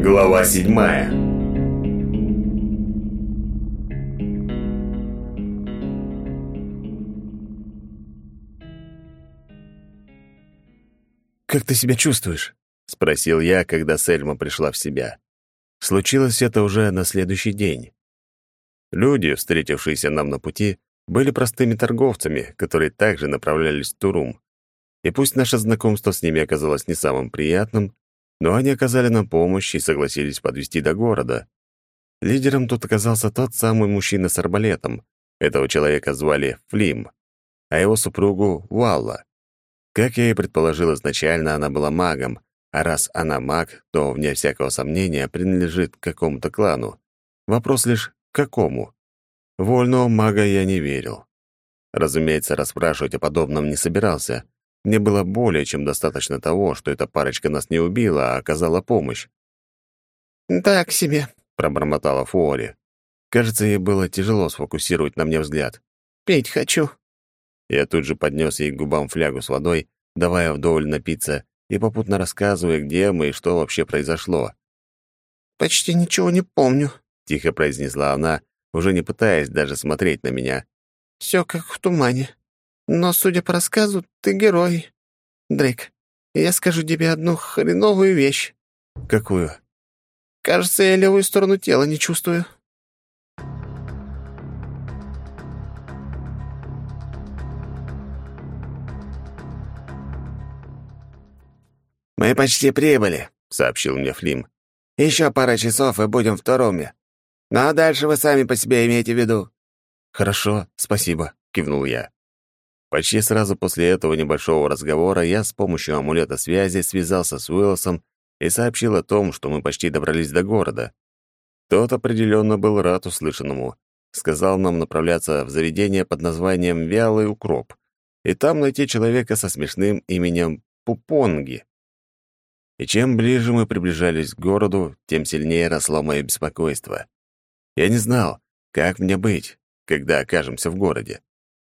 Глава седьмая. «Как ты себя чувствуешь?» — спросил я, когда Сельма пришла в себя. Случилось это уже на следующий день. Люди, встретившиеся нам на пути, были простыми торговцами, которые также направлялись в Турум. И пусть наше знакомство с ними оказалось не самым приятным, но они оказали нам помощь и согласились подвести до города. Лидером тут оказался тот самый мужчина с арбалетом. Этого человека звали Флим, а его супругу — Валла. Как я и предположил изначально, она была магом, а раз она маг, то, вне всякого сомнения, принадлежит к какому-то клану. Вопрос лишь — какому? Вольного мага я не верил. Разумеется, расспрашивать о подобном не собирался — мне было более чем достаточно того, что эта парочка нас не убила, а оказала помощь. «Так себе», — пробормотала Фуори. Кажется, ей было тяжело сфокусировать на мне взгляд. «Пить хочу». Я тут же поднес ей к губам флягу с водой, давая вдоволь напиться и попутно рассказывая, где мы и что вообще произошло. «Почти ничего не помню», — тихо произнесла она, уже не пытаясь даже смотреть на меня. «Все как в тумане». Но, судя по рассказу, ты герой, Дрейк. Я скажу тебе одну хреновую вещь». «Какую?» «Кажется, я левую сторону тела не чувствую». «Мы почти прибыли», — сообщил мне Флим. «Еще пара часов, и будем в Торуме. Ну а дальше вы сами по себе имеете в виду». «Хорошо, спасибо», — кивнул я. Почти сразу после этого небольшого разговора я с помощью амулета связи связался с Уиллсом и сообщил о том, что мы почти добрались до города. Тот определенно был рад услышанному. Сказал нам направляться в заведение под названием «Вялый укроп» и там найти человека со смешным именем Пупонги. И чем ближе мы приближались к городу, тем сильнее росло мое беспокойство. Я не знал, как мне быть, когда окажемся в городе.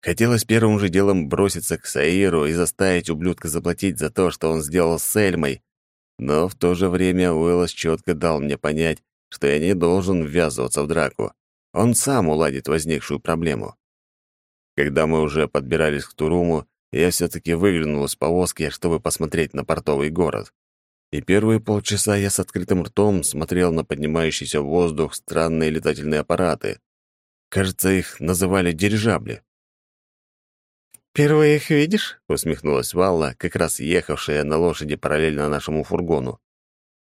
Хотелось первым же делом броситься к Саиру и заставить ублюдка заплатить за то, что он сделал с Эльмой. Но в то же время Уэллос четко дал мне понять, что я не должен ввязываться в драку. Он сам уладит возникшую проблему. Когда мы уже подбирались к Туруму, я все таки выглянул из повозки, чтобы посмотреть на портовый город. И первые полчаса я с открытым ртом смотрел на поднимающийся в воздух странные летательные аппараты. Кажется, их называли дирижабли. «Первое их видишь?» — усмехнулась Валла, как раз ехавшая на лошади параллельно нашему фургону.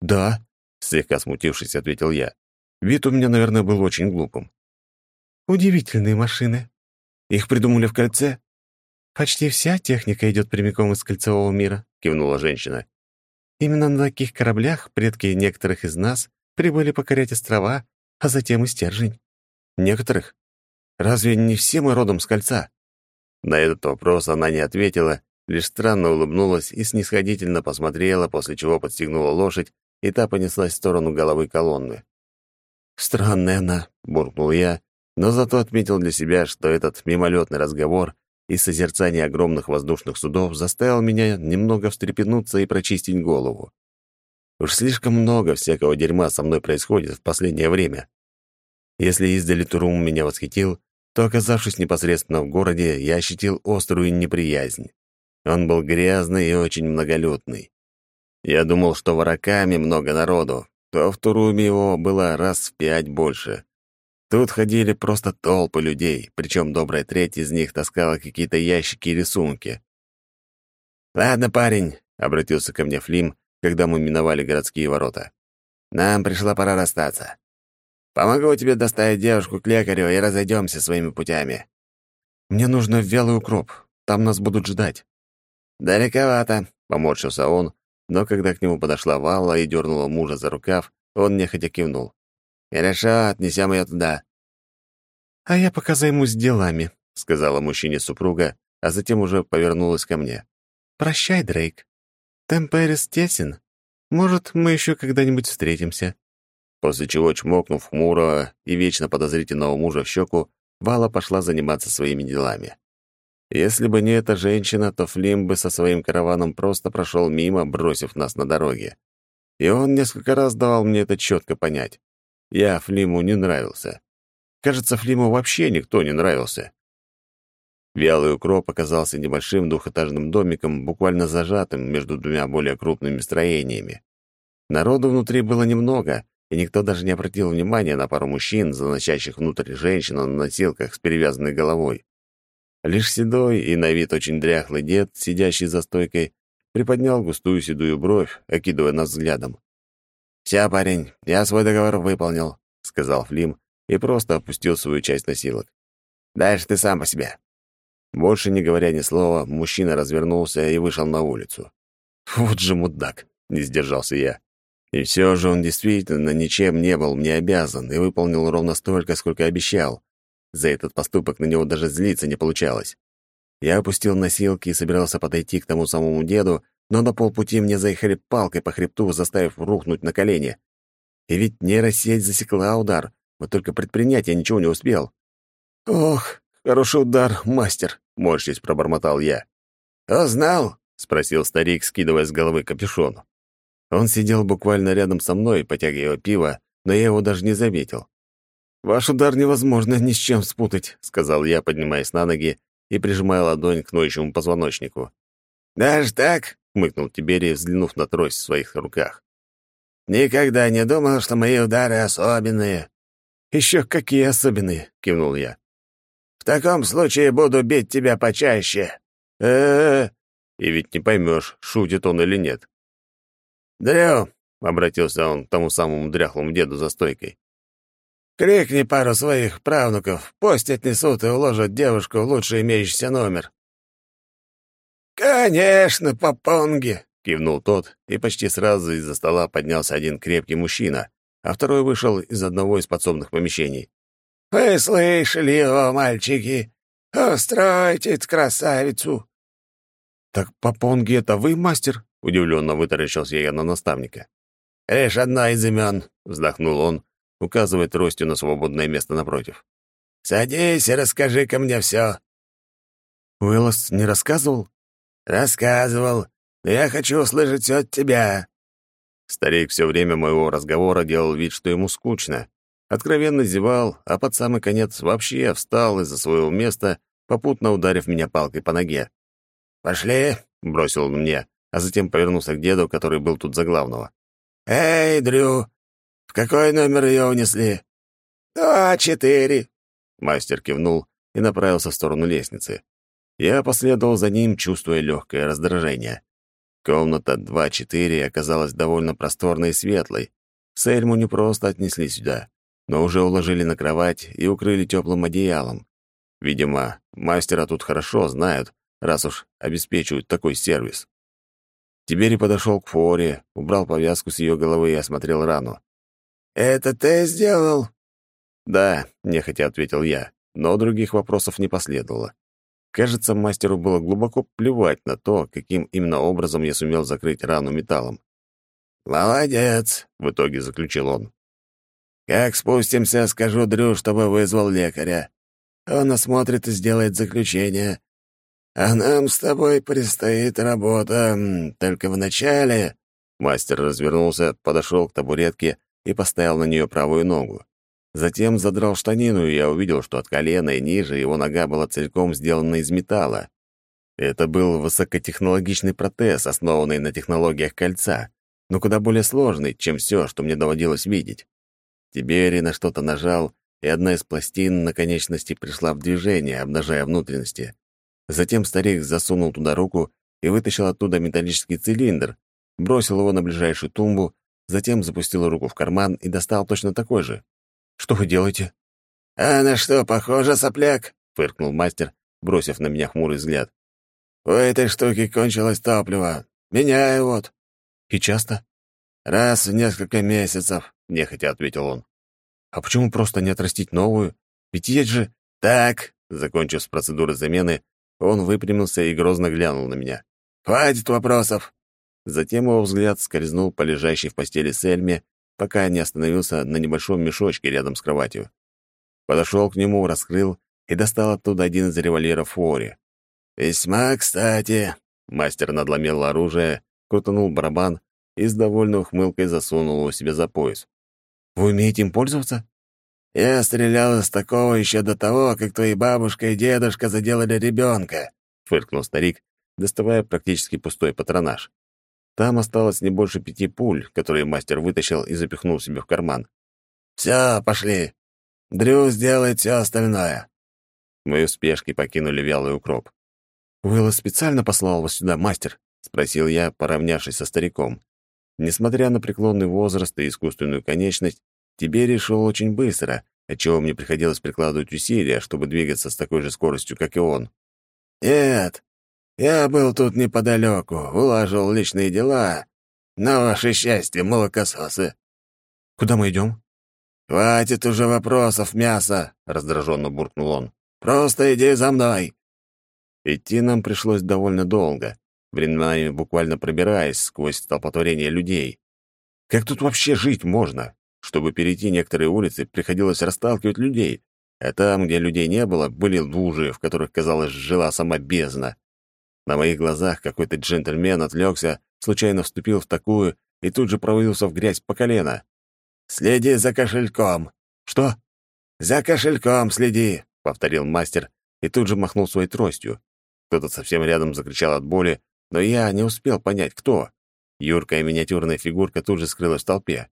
«Да», — слегка смутившись, ответил я. Вид у меня, наверное, был очень глупым. «Удивительные машины. Их придумали в кольце?» «Почти вся техника идет прямиком из кольцевого мира», — кивнула женщина. «Именно на таких кораблях предки некоторых из нас прибыли покорять острова, а затем и стержень». «Некоторых? Разве не все мы родом с кольца?» На этот вопрос она не ответила, лишь странно улыбнулась и снисходительно посмотрела, после чего подстегнула лошадь, и та понеслась в сторону головы колонны. «Странная она», — буркнул я, но зато отметил для себя, что этот мимолетный разговор и созерцание огромных воздушных судов заставил меня немного встрепенуться и прочистить голову. Уж слишком много всякого дерьма со мной происходит в последнее время. Если издали Турум меня восхитил, то, оказавшись непосредственно в городе, я ощутил острую неприязнь. Он был грязный и очень многолюдный. Я думал, что в Аракаме много народу, то в Туруме его было раз в пять больше. Тут ходили просто толпы людей, причем добрая треть из них таскала какие-то ящики и рисунки. «Ладно, парень», — обратился ко мне Флим, когда мы миновали городские ворота. «Нам пришла пора расстаться. Помогу тебе доставить девушку к лекарю и разойдемся своими путями. Мне нужно в вялый укроп. Там нас будут ждать. Далековато, поморщился он, но когда к нему подошла Валла и дернула мужа за рукав, он нехотя кивнул. Хорошо, отнесем ее туда. А я пока займусь делами, сказала мужчине супруга, а затем уже повернулась ко мне. Прощай, Дрейк. Темперис тесен. Может, мы еще когда-нибудь встретимся после чего, чмокнув хмуро и вечно подозрительного мужа в щеку, Вала пошла заниматься своими делами. Если бы не эта женщина, то Флим бы со своим караваном просто прошел мимо, бросив нас на дороге. И он несколько раз давал мне это четко понять. Я Флиму не нравился. Кажется, Флиму вообще никто не нравился. Вялый укроп оказался небольшим двухэтажным домиком, буквально зажатым между двумя более крупными строениями. Народу внутри было немного, и никто даже не обратил внимания на пару мужчин, заносящих внутрь женщин на носилках с перевязанной головой. Лишь седой и на вид очень дряхлый дед, сидящий за стойкой, приподнял густую седую бровь, окидывая нас взглядом. «Все, парень, я свой договор выполнил», — сказал Флим и просто опустил свою часть носилок. «Дальше ты сам по себе». Больше не говоря ни слова, мужчина развернулся и вышел на улицу. «Вот же мудак!» — не сдержался я. И все же он действительно ничем не был мне обязан и выполнил ровно столько, сколько обещал. За этот поступок на него даже злиться не получалось. Я опустил носилки и собирался подойти к тому самому деду, но на полпути мне заехали палкой по хребту, заставив рухнуть на колени. И ведь нейросеть засекла удар, вот только предпринять я ничего не успел. «Ох, хороший удар, мастер!» — морщись пробормотал я. «О, знал?» — спросил старик, скидывая с головы капюшон. Он сидел буквально рядом со мной, потягивая пиво, но я его даже не заметил. «Ваш удар невозможно ни с чем спутать», — сказал я, поднимаясь на ноги и прижимая ладонь к ноющему позвоночнику. «Даже так?» — хмыкнул Тиберий, взглянув на трость в своих руках. «Никогда не думал, что мои удары особенные». «Еще какие особенные?» — кивнул я. «В таком случае буду бить тебя почаще». «Э-э-э...» И ведь не поймешь, шутит он или нет. «Дрю!» — обратился он к тому самому дряхлому деду за стойкой. «Крикни пару своих правнуков, пусть отнесут и уложат девушку в лучший имеющийся номер». «Конечно, попонги!» — кивнул тот, и почти сразу из-за стола поднялся один крепкий мужчина, а второй вышел из одного из подсобных помещений. «Вы слышали его, мальчики? Устройте красавицу!» «Так попонги — это вы, мастер?» — удивленно вытаращился я на наставника. Эш одна из имен», — вздохнул он, указывая тростью на свободное место напротив. «Садись и расскажи-ка мне все». «Уэллос не рассказывал?» «Рассказывал, но я хочу услышать все от тебя». Старик все время моего разговора делал вид, что ему скучно, откровенно зевал, а под самый конец вообще встал из-за своего места, попутно ударив меня палкой по ноге. «Пошли», — бросил он мне, а затем повернулся к деду, который был тут за главного. «Эй, Дрю, в какой номер ее унесли?» «Два, четыре», — мастер кивнул и направился в сторону лестницы. Я последовал за ним, чувствуя легкое раздражение. Комната 2-4 оказалась довольно просторной и светлой. Сельму не просто отнесли сюда, но уже уложили на кровать и укрыли теплым одеялом. Видимо, мастера тут хорошо знают, раз уж обеспечивают такой сервис. Тиберий подошел к Фуоре, убрал повязку с ее головы и осмотрел рану. «Это ты сделал?» «Да», — нехотя ответил я, но других вопросов не последовало. Кажется, мастеру было глубоко плевать на то, каким именно образом я сумел закрыть рану металлом. «Молодец», — в итоге заключил он. «Как спустимся, скажу Дрю, чтобы вызвал лекаря. Он осмотрит и сделает заключение, «А нам с тобой предстоит работа, только вначале...» Мастер развернулся, подошел к табуретке и поставил на нее правую ногу. Затем задрал штанину, и я увидел, что от колена и ниже его нога была целиком сделана из металла. Это был высокотехнологичный протез, основанный на технологиях кольца, но куда более сложный, чем все, что мне доводилось видеть. Тибери на что-то нажал, и одна из пластин на конечности пришла в движение, обнажая внутренности. Затем старик засунул туда руку и вытащил оттуда металлический цилиндр, бросил его на ближайшую тумбу, затем запустил руку в карман и достал точно такой же. «Что вы делаете?» «А на что похоже, сопляк?» — фыркнул мастер, бросив на меня хмурый взгляд. «У этой штуки кончилось топливо. Меняю вот». «И часто?» «Раз в несколько месяцев», — нехотя ответил он. «А почему просто не отрастить новую? Ведь есть же...» «Так», — закончив с процедурой замены, он выпрямился и грозно глянул на меня. «Хватит вопросов!» Затем его взгляд скользнул по лежащей в постели Сельме, пока не остановился на небольшом мешочке рядом с кроватью. Подошел к нему, раскрыл и достал оттуда один из револьверов Фори. «Весьма кстати!» Мастер надломил оружие, крутанул барабан и с довольной ухмылкой засунул его себе за пояс. «Вы умеете им пользоваться?» Я стрелял из такого еще до того, как твои бабушка и дедушка заделали ребенка, фыркнул старик, доставая практически пустой патронаж. Там осталось не больше пяти пуль, которые мастер вытащил и запихнул себе в карман. «Все, пошли. Дрю сделает все остальное». Мы в спешке покинули вялый укроп. «Уэлла специально послал вас сюда, мастер?» — спросил я, поравнявшись со стариком. Несмотря на преклонный возраст и искусственную конечность, Тебе решил очень быстро, отчего мне приходилось прикладывать усилия, чтобы двигаться с такой же скоростью, как и он. «Нет, я был тут неподалеку, улаживал личные дела. На ваше счастье, молокососы!» «Куда мы идем?» «Хватит уже вопросов, мясо!» — раздраженно буркнул он. «Просто иди за мной!» Идти нам пришлось довольно долго, временами буквально пробираясь сквозь столпотворение людей. Как тут вообще жить можно? Чтобы перейти некоторые улицы, приходилось расталкивать людей, а там, где людей не было, были лужи, в которых, казалось, жила сама бездна. На моих глазах какой-то джентльмен отвлекся, случайно вступил в такую и тут же провалился в грязь по колено. «Следи за кошельком!» «Что?» «За кошельком следи!» — повторил мастер и тут же махнул своей тростью. Кто-то совсем рядом закричал от боли, но я не успел понять, кто. Юркая миниатюрная фигурка тут же скрылась в толпе.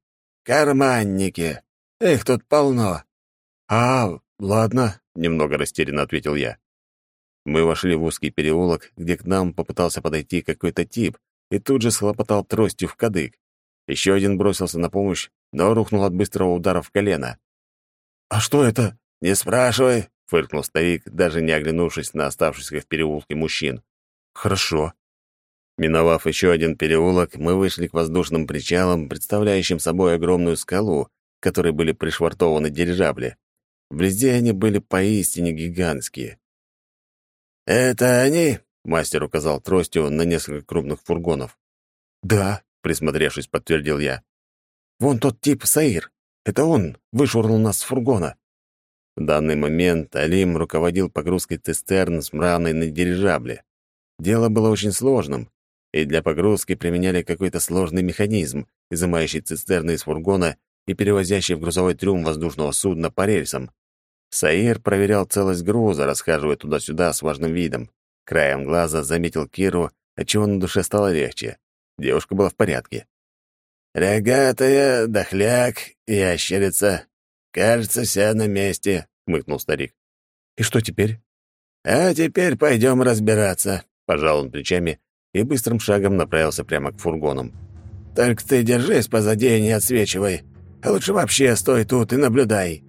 «Карманники! Их тут полно!» «А, ладно», — немного растерянно ответил я. Мы вошли в узкий переулок, где к нам попытался подойти какой-то тип и тут же схлопотал тростью в кадык. Еще один бросился на помощь, но рухнул от быстрого удара в колено. «А что это?» «Не спрашивай», — фыркнул старик, даже не оглянувшись на оставшихся в переулке мужчин. «Хорошо», Миновав еще один переулок, мы вышли к воздушным причалам, представляющим собой огромную скалу, к которой были пришвартованы дирижабли. Вблизи они были поистине гигантские. «Это они?» — мастер указал тростью на несколько крупных фургонов. «Да», — присмотревшись, подтвердил я. «Вон тот тип Саир. Это он вышвырнул нас с фургона». В данный момент Алим руководил погрузкой цистерн с мраной на дирижабле. Дело было очень сложным, и для погрузки применяли какой-то сложный механизм, изымающий цистерны из фургона и перевозящий в грузовой трюм воздушного судна по рельсам. Саир проверял целость груза, расхаживая туда-сюда с важным видом. Краем глаза заметил Киру, отчего на душе стало легче. Девушка была в порядке. «Рогатая, дохляк, ящерица. Кажется, вся на месте», — хмыкнул старик. «И что теперь?» «А теперь пойдем разбираться», — пожал он плечами и быстрым шагом направился прямо к фургонам. «Так ты держись позади и не отсвечивай. А лучше вообще стой тут и наблюдай».